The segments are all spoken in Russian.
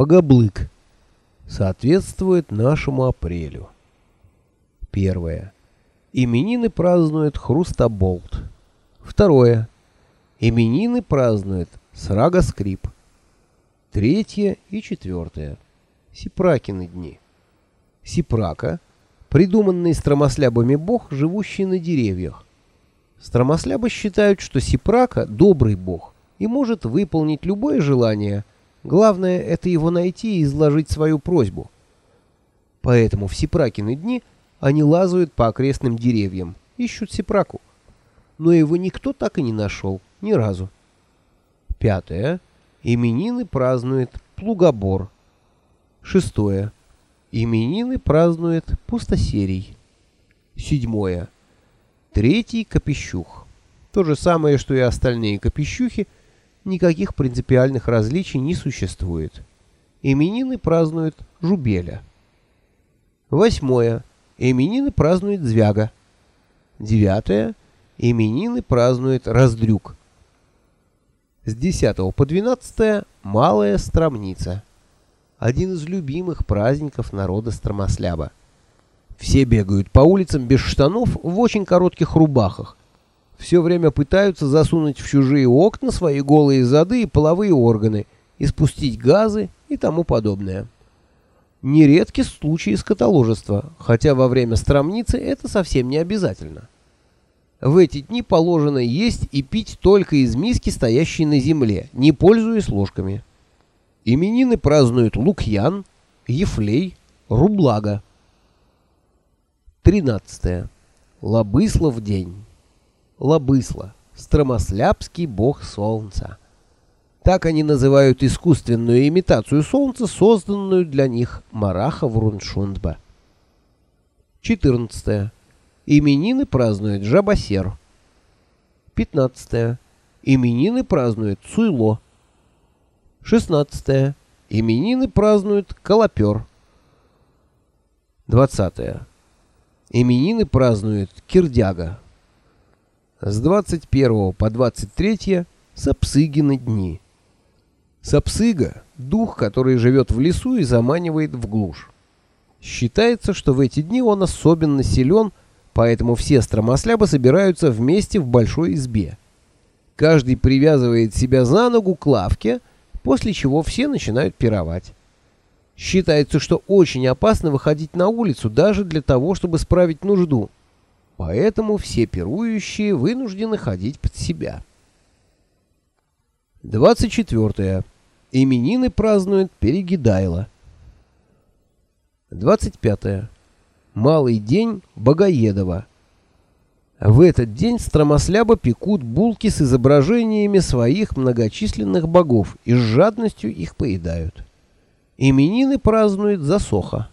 Погоблык. Соответствует нашему апрелю. Первое. Именины празднует Хрустоболт. Второе. Именины празднует Срага Скрип. Третье и четвертое. Сипракины дни. Сипрака — придуманный стромослябами бог, живущий на деревьях. Стромослябы считают, что Сипрака — добрый бог и может выполнить любое желание. Главное — это его найти и изложить свою просьбу. Поэтому в Сипракины дни они лазают по окрестным деревьям, ищут Сипраку. Но его никто так и не нашел, ни разу. Пятое. Именины празднует Плугобор. Шестое. Именины празднует Пустосерий. Седьмое. Третий Копещух. То же самое, что и остальные Копещухи, никаких принципиальных различий не существует. Именины празднует Жубеля. Восьмое. Именины празднует Звяга. Девятое. Именины празднует Раздрюк. С 10 по 12 Малая Стромница. Один из любимых праздников народа Стромосляба. Все бегают по улицам без штанов в очень коротких рубахах. Все время пытаются засунуть в чужие окна свои голые зады и половые органы, и спустить газы и тому подобное. Нередки случаи скотоложества, хотя во время стромницы это совсем не обязательно. В эти дни положено есть и пить только из миски, стоящей на земле, не пользуясь ложками. Именины празднуют Лукьян, Ефлей, Рублага. 13. Лобыслов день. Лобысла. Стромослябский бог солнца. Так они называют искусственную имитацию солнца, созданную для них Мараха Вруншундба. 14. Именины празднует Жабасер. 15. Именины празднует Цуйло. 16. Именины празднует Колопер. 20. Именины празднует Кирдяга. С 21 по 23 Сапсыгины дни. Сапсыга – дух, который живет в лесу и заманивает в глушь. Считается, что в эти дни он особенно силен, поэтому все стромослябы собираются вместе в большой избе. Каждый привязывает себя за ногу к лавке, после чего все начинают пировать. Считается, что очень опасно выходить на улицу даже для того, чтобы справить нужду. Поэтому все пирующие вынуждены ходить под себя. 24. Именины празднует Перегидайло. 25. Малый день Богоедова. В этот день стромосляба пекут булки с изображениями своих многочисленных богов и с жадностью их поедают. Именины празднует Засоха.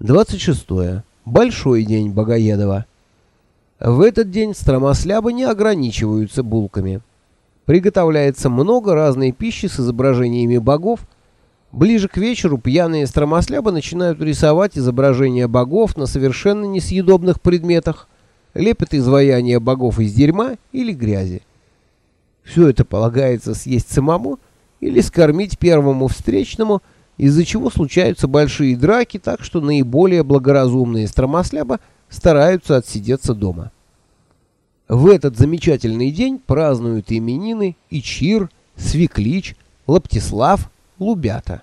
26. Большой день Богоедова. В этот день стромослябы не ограничиваются булками. Приготовляется много разной пищи с изображениями богов. Ближе к вечеру пьяные стромослябы начинают рисовать изображения богов на совершенно несъедобных предметах, лепят изваяния богов из дерьма или грязи. Все это полагается съесть самому – или скормить первому встречному, из-за чего случаются большие драки, так что наиболее благоразумные стромосляба стараются отсидеться дома. В этот замечательный день празднуют именины Ичир, Свеклич, Лаптислав, Лубята.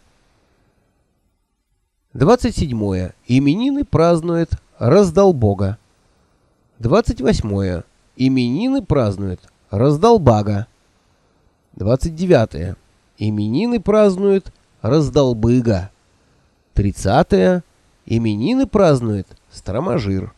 27. Именины празднует Раздолбога. 28. Именины празднует Раздолбага. 29. Именины празднует Раздолбыга. 30. -е. Именины празднует Строможир.